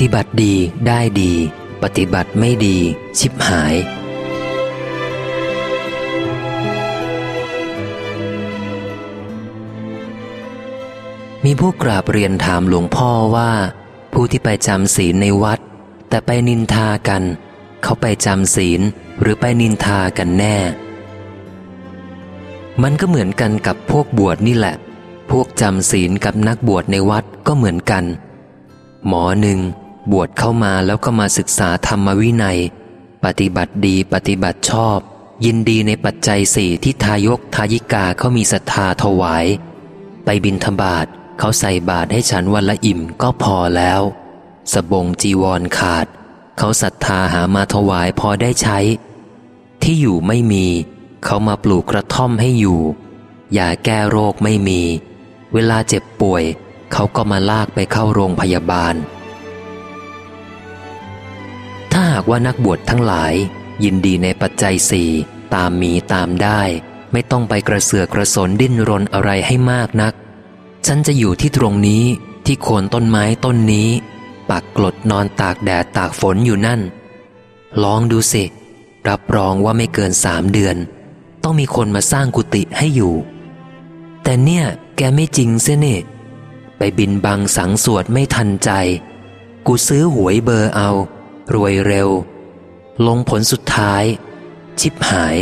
ฏิบัติดีได้ดี ปฏิบัติไม่ดี ชิบหาย มีผู้กราบเรียนถามหลวงพ่อว่า ผู้ที่ไปจำศีลในวัด แต่ไปนินทากัน เขาไปจำศีลหรือไปนินทากันแน่ มันก็เหมือนกันกับพวกบวชนี่แหละ พวกจำศีลกับนักบวชในวัดก็เหมือนกันหมอหนึ่ง บวชเข้ามาแล้วก็มาศึกษาธรรมวินัย ปฏิบัติดีปฏิบัติชอบ ยินดีในปัจจัยสี่ที่ทายกทายิกาเขามีศรัทธาถวาย ไปบินธบาตเขาใส่บาตรให้ฉันวันละอิ่มก็พอแล้ว สบงจีวรขาด เขาศรัทธาหามาถวายพอได้ใช้ ที่อยู่ไม่มี เขามาปลูกกระท่อมให้อยู่ยาแก้โรคไม่มี เวลาเจ็บป่วย เขาก็มาลากไปเข้าโรงพยาบาลาหากว่านักบวชทั้งหลาย ยินดีในปัจจัยสี่ตามมีตามได้ ไม่ต้องไปกระเสือกกระสนดิ้นรนอะไรให้มากนัก ฉันจะอยู่ที่ตรงนี้ที่โคนต้นไม้ต้นนี้ ปักกลดนอนตากแดดตากฝนอยู่นั่น ลองดูสิ รับรองว่าไม่เกินสามเดือน ต้องมีคนมาสร้างกุฏิให้อยู่ แต่เนี่ยแกไม่จริงเสียนี่ไปบินบังสังสวดไม่ทันใจ กูซื้อหวยเบอร์เอา รวยเร็ว ลงผลสุดท้าย ชิบหาย